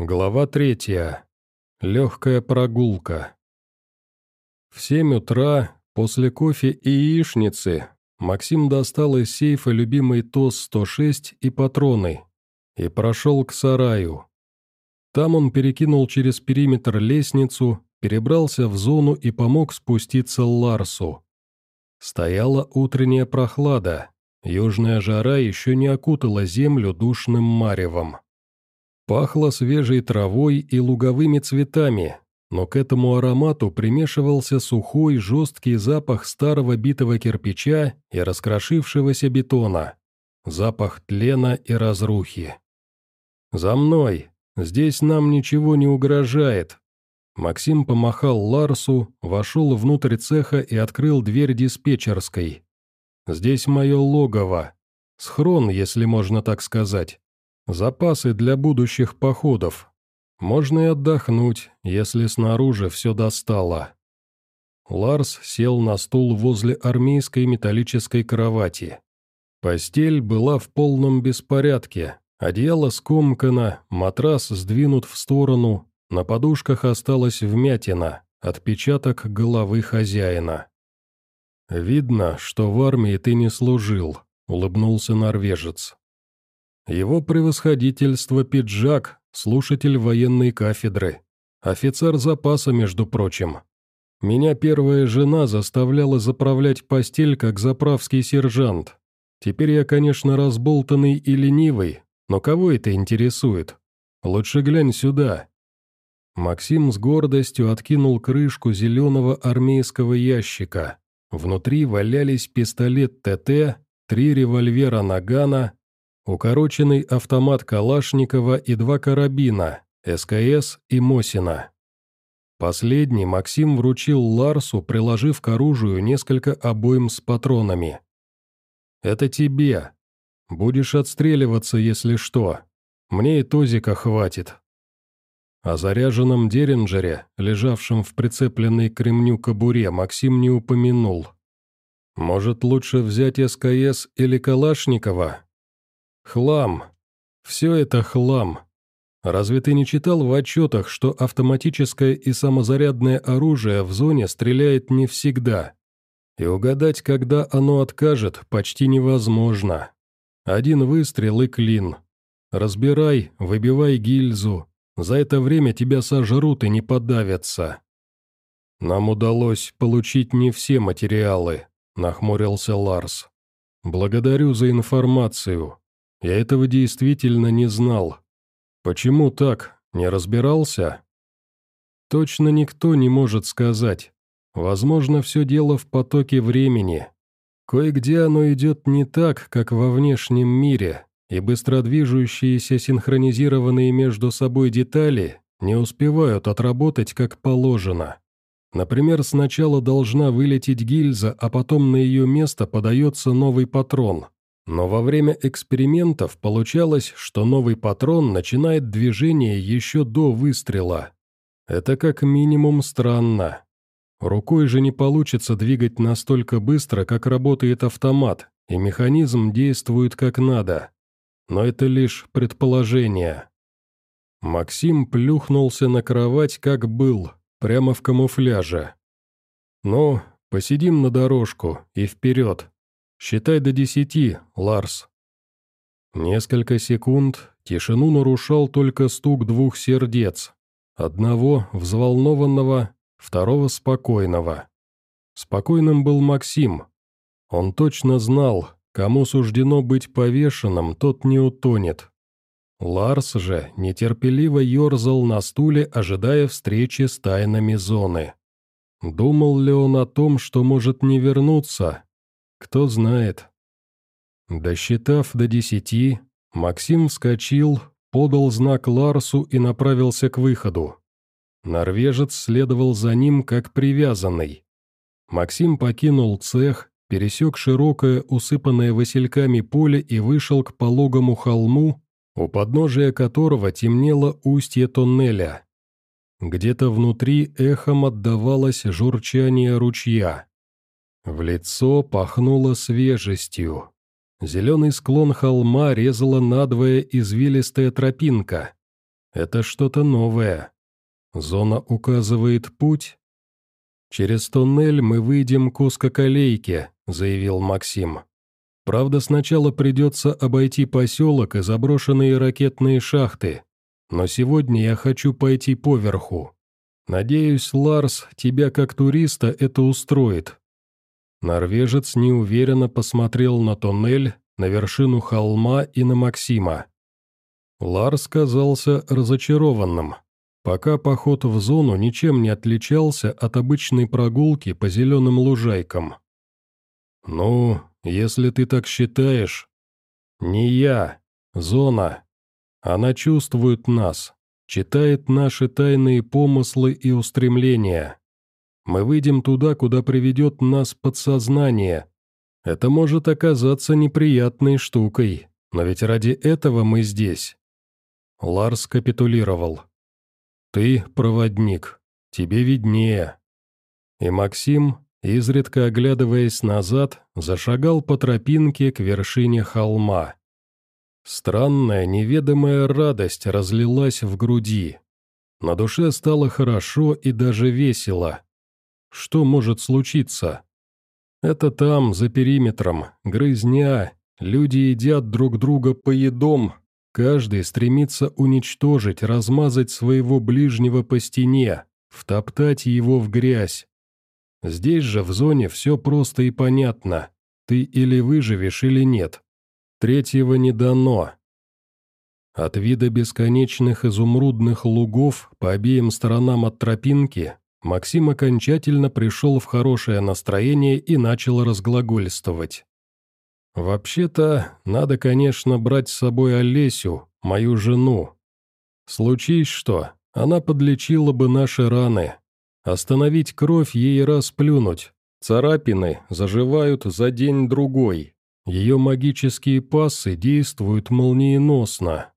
Глава третья. Легкая прогулка. В семь утра, после кофе и яичницы, Максим достал из сейфа любимый ТОС-106 и патроны и прошел к сараю. Там он перекинул через периметр лестницу, перебрался в зону и помог спуститься Ларсу. Стояла утренняя прохлада, южная жара еще не окутала землю душным маревом. Пахло свежей травой и луговыми цветами, но к этому аромату примешивался сухой, жесткий запах старого битого кирпича и раскрошившегося бетона, запах тлена и разрухи. «За мной! Здесь нам ничего не угрожает!» Максим помахал Ларсу, вошел внутрь цеха и открыл дверь диспетчерской. «Здесь мое логово. Схрон, если можно так сказать. Запасы для будущих походов. Можно и отдохнуть, если снаружи все достало. Ларс сел на стул возле армейской металлической кровати. Постель была в полном беспорядке. Одеяло скомкано, матрас сдвинут в сторону, на подушках осталась вмятина, отпечаток головы хозяина. «Видно, что в армии ты не служил», — улыбнулся норвежец. Его превосходительство Пиджак, слушатель военной кафедры. Офицер запаса, между прочим. Меня первая жена заставляла заправлять постель, как заправский сержант. Теперь я, конечно, разболтанный и ленивый, но кого это интересует? Лучше глянь сюда». Максим с гордостью откинул крышку зеленого армейского ящика. Внутри валялись пистолет ТТ, три револьвера Нагана, укороченный автомат Калашникова и два карабина, СКС и Мосина. Последний Максим вручил Ларсу, приложив к оружию несколько обоим с патронами. «Это тебе. Будешь отстреливаться, если что. Мне и тозика хватит». О заряженном Деринджере, лежавшем в прицепленной к ремню кобуре, Максим не упомянул. «Может, лучше взять СКС или Калашникова?» Хлам. Все это хлам. Разве ты не читал в отчетах, что автоматическое и самозарядное оружие в зоне стреляет не всегда? И угадать, когда оно откажет, почти невозможно. Один выстрел и клин. Разбирай, выбивай гильзу. За это время тебя сожрут и не подавятся. Нам удалось получить не все материалы, нахмурился Ларс. Благодарю за информацию. Я этого действительно не знал. Почему так? Не разбирался? Точно никто не может сказать. Возможно, все дело в потоке времени. Кое-где оно идет не так, как во внешнем мире, и быстродвижущиеся синхронизированные между собой детали не успевают отработать как положено. Например, сначала должна вылететь гильза, а потом на ее место подается новый патрон – но во время экспериментов получалось, что новый патрон начинает движение еще до выстрела. Это как минимум странно. Рукой же не получится двигать настолько быстро, как работает автомат, и механизм действует как надо. Но это лишь предположение. Максим плюхнулся на кровать, как был, прямо в камуфляже. «Ну, посидим на дорожку и вперед», «Считай до десяти, Ларс». Несколько секунд тишину нарушал только стук двух сердец. Одного взволнованного, второго спокойного. Спокойным был Максим. Он точно знал, кому суждено быть повешенным, тот не утонет. Ларс же нетерпеливо ерзал на стуле, ожидая встречи с тайнами зоны. Думал ли он о том, что может не вернуться, кто знает. Досчитав до десяти, Максим вскочил, подал знак Ларсу и направился к выходу. Норвежец следовал за ним как привязанный. Максим покинул цех, пересек широкое, усыпанное васильками поле и вышел к пологому холму, у подножия которого темнело устье тоннеля. Где-то внутри эхом отдавалось журчание ручья. В лицо пахнуло свежестью. Зеленый склон холма резала надвое извилистая тропинка. Это что-то новое. Зона указывает путь? «Через туннель мы выйдем к узкоколейке», — заявил Максим. «Правда, сначала придется обойти поселок и заброшенные ракетные шахты. Но сегодня я хочу пойти поверху. Надеюсь, Ларс, тебя как туриста это устроит». Норвежец неуверенно посмотрел на туннель, на вершину холма и на Максима. Ларс казался разочарованным. Пока поход в зону ничем не отличался от обычной прогулки по зеленым лужайкам. «Ну, если ты так считаешь...» «Не я. Зона. Она чувствует нас, читает наши тайные помыслы и устремления. Мы выйдем туда, куда приведет нас подсознание. Это может оказаться неприятной штукой, но ведь ради этого мы здесь. Ларс капитулировал. «Ты проводник, тебе виднее». И Максим, изредка оглядываясь назад, зашагал по тропинке к вершине холма. Странная, неведомая радость разлилась в груди. На душе стало хорошо и даже весело. Что может случиться? Это там, за периметром, грызня, люди едят друг друга по едом, каждый стремится уничтожить, размазать своего ближнего по стене, втоптать его в грязь. Здесь же в зоне все просто и понятно. Ты или выживешь, или нет. Третьего не дано. От вида бесконечных изумрудных лугов по обеим сторонам от тропинки Максим окончательно пришел в хорошее настроение и начал разглагольствовать. «Вообще-то, надо, конечно, брать с собой Олесю, мою жену. Случись что, она подлечила бы наши раны. Остановить кровь ей раз плюнуть. Царапины заживают за день-другой. Ее магические пассы действуют молниеносно.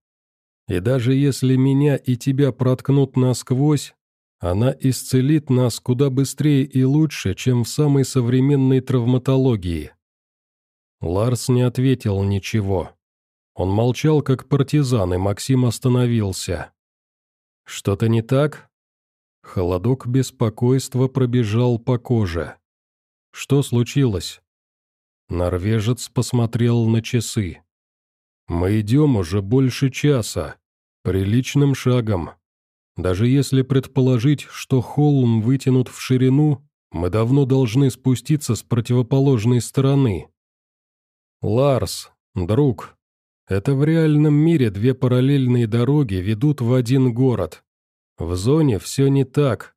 И даже если меня и тебя проткнут насквозь, она исцелит нас куда быстрее и лучше, чем в самой современной травматологии». Ларс не ответил ничего. Он молчал, как партизан, и Максим остановился. «Что-то не так?» Холодок беспокойства пробежал по коже. «Что случилось?» Норвежец посмотрел на часы. «Мы идем уже больше часа. Приличным шагом. Даже если предположить, что холм вытянут в ширину, мы давно должны спуститься с противоположной стороны. Ларс, друг, это в реальном мире две параллельные дороги ведут в один город. В зоне все не так.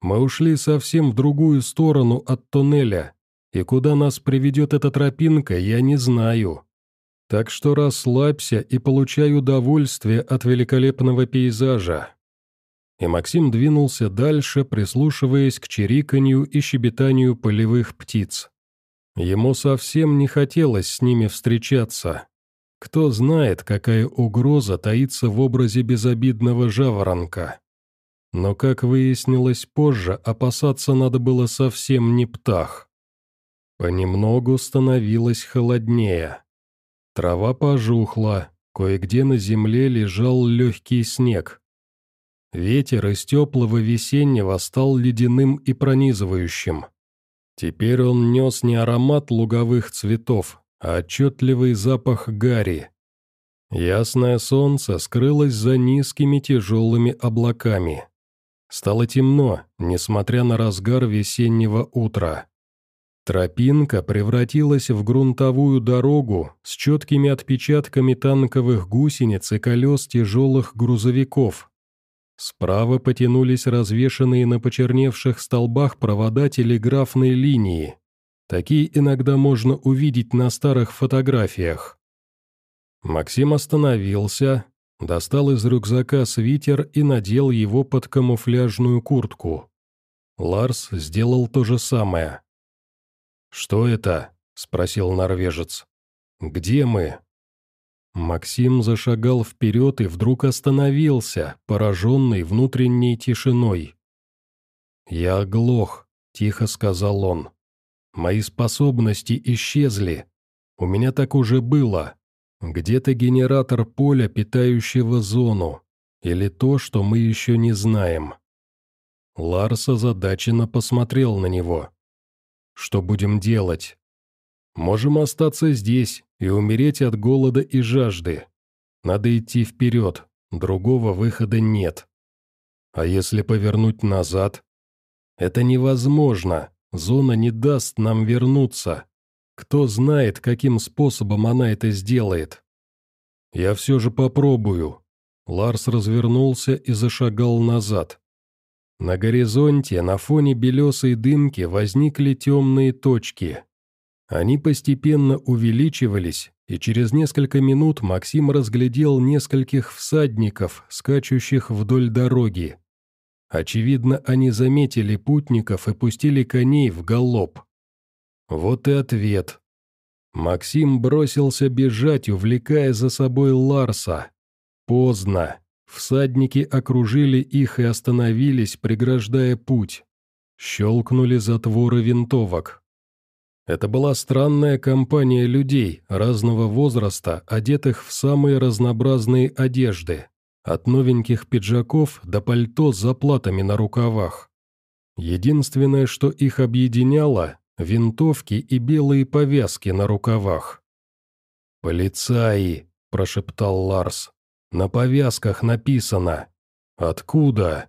Мы ушли совсем в другую сторону от туннеля, и куда нас приведет эта тропинка, я не знаю. Так что расслабься и получай удовольствие от великолепного пейзажа и Максим двинулся дальше, прислушиваясь к чириканью и щебетанию полевых птиц. Ему совсем не хотелось с ними встречаться. Кто знает, какая угроза таится в образе безобидного жаворонка. Но, как выяснилось позже, опасаться надо было совсем не птах. Понемногу становилось холоднее. Трава пожухла, кое-где на земле лежал легкий снег. Ветер из теплого весеннего стал ледяным и пронизывающим. Теперь он нес не аромат луговых цветов, а отчетливый запах гари. Ясное солнце скрылось за низкими тяжелыми облаками. Стало темно, несмотря на разгар весеннего утра. Тропинка превратилась в грунтовую дорогу с четкими отпечатками танковых гусениц и колес тяжелых грузовиков, Справа потянулись развешанные на почерневших столбах провода телеграфной линии. Такие иногда можно увидеть на старых фотографиях. Максим остановился, достал из рюкзака свитер и надел его под камуфляжную куртку. Ларс сделал то же самое. «Что это?» — спросил норвежец. «Где мы?» Максим зашагал вперед и вдруг остановился, пораженный внутренней тишиной. «Я оглох», — тихо сказал он. «Мои способности исчезли. У меня так уже было. Где-то генератор поля, питающего зону. или то, что мы еще не знаем?» Ларс озадаченно посмотрел на него. «Что будем делать?» «Можем остаться здесь и умереть от голода и жажды. Надо идти вперед, другого выхода нет. А если повернуть назад? Это невозможно, зона не даст нам вернуться. Кто знает, каким способом она это сделает. Я все же попробую. Ларс развернулся и зашагал назад. На горизонте на фоне белесой дымки возникли темные точки. Они постепенно увеличивались, и через несколько минут Максим разглядел нескольких всадников, скачущих вдоль дороги. Очевидно, они заметили путников и пустили коней в галоп. Вот и ответ. Максим бросился бежать, увлекая за собой Ларса. Поздно. Всадники окружили их и остановились, преграждая путь. Щелкнули затворы винтовок. Это была странная компания людей разного возраста, одетых в самые разнообразные одежды, от новеньких пиджаков до пальто с заплатами на рукавах. Единственное, что их объединяло – винтовки и белые повязки на рукавах. «Полицаи!» – прошептал Ларс. «На повязках написано. Откуда?»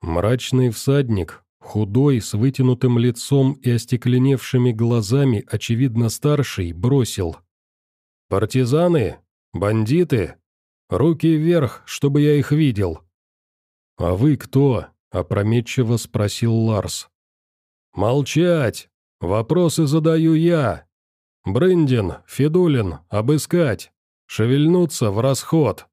Мрачный всадник, Худой, с вытянутым лицом и остекленевшими глазами, очевидно старший, бросил. «Партизаны? Бандиты? Руки вверх, чтобы я их видел!» «А вы кто?» – опрометчиво спросил Ларс. «Молчать! Вопросы задаю я! Брындин, Федулин, обыскать! Шевельнуться в расход!»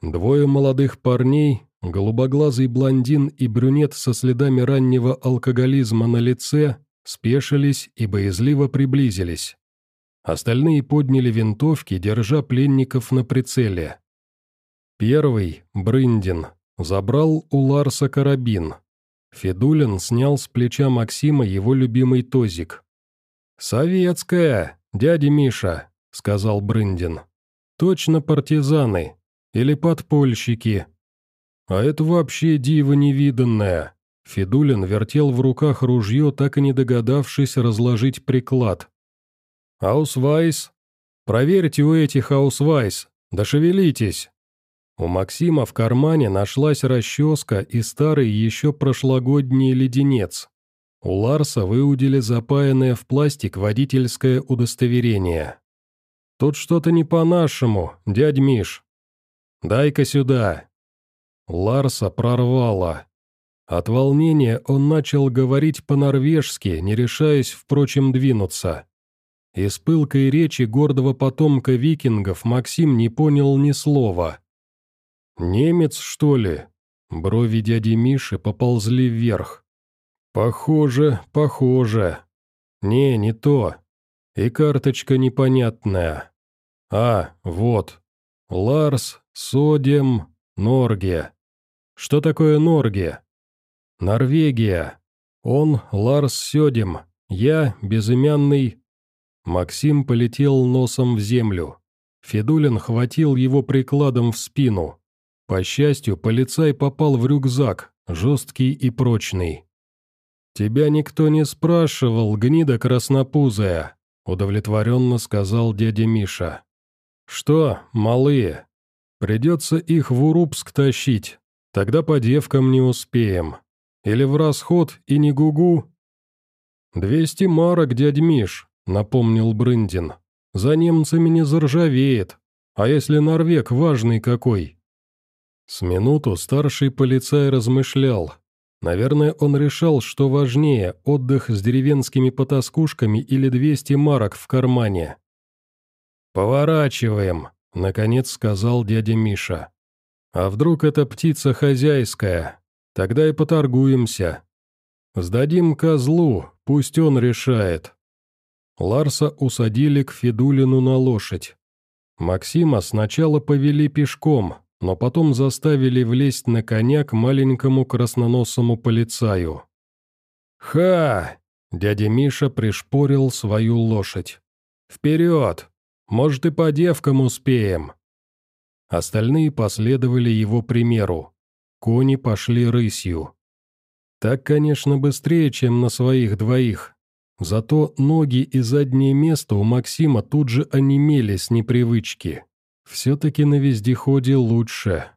Двое молодых парней, Голубоглазый блондин и брюнет со следами раннего алкоголизма на лице спешились и боязливо приблизились. Остальные подняли винтовки, держа пленников на прицеле. Первый, Брындин, забрал у Ларса карабин. Федулин снял с плеча Максима его любимый тозик. «Советская, дядя Миша», — сказал Брындин. «Точно партизаны. Или подпольщики. А это вообще диво невиданное. Федулин вертел в руках ружье, так и не догадавшись разложить приклад. «Аусвайс? Проверьте у этих аусвайс, да шевелитесь!» У Максима в кармане нашлась расческа и старый еще прошлогодний леденец. У Ларса выудили запаянное в пластик водительское удостоверение. «Тут что-то не по-нашему, дядь Миш. Дай-ка сюда, Ларса прорвало. От волнения он начал говорить по-норвежски, не решаясь, впрочем, двинуться. Из пылкой речи гордого потомка викингов Максим не понял ни слова. «Немец, что ли?» Брови дяди Миши поползли вверх. «Похоже, похоже. Не, не то. И карточка непонятная. А, вот. Ларс, Содем, Норге. Что такое Норге? Норвегия. Он Ларс Сёдем, я безымянный... Максим полетел носом в землю. Федулин хватил его прикладом в спину. По счастью, полицай попал в рюкзак, жесткий и прочный. «Тебя никто не спрашивал, гнида краснопузая», — удовлетворенно сказал дядя Миша. «Что, малые, придется их в Урупск тащить, Тогда по девкам не успеем. Или в расход и не гугу. «Двести марок, дядь Миш», — напомнил Брындин. «За немцами не заржавеет. А если норвег важный какой?» С минуту старший полицай размышлял. Наверное, он решал, что важнее, отдых с деревенскими потаскушками или двести марок в кармане. «Поворачиваем», — наконец сказал дядя Миша. А вдруг это птица хозяйская? Тогда и поторгуемся. Сдадим козлу, пусть он решает. Ларса усадили к Федулину на лошадь. Максима сначала повели пешком, но потом заставили влезть на коня к маленькому красноносому полицаю. «Ха!» — дядя Миша пришпорил свою лошадь. «Вперед! Может, и по девкам успеем!» Остальные последовали его примеру. Кони пошли рысью. Так, конечно, быстрее, чем на своих двоих. Зато ноги и заднее место у Максима тут же онемели с непривычки. Все-таки на вездеходе лучше.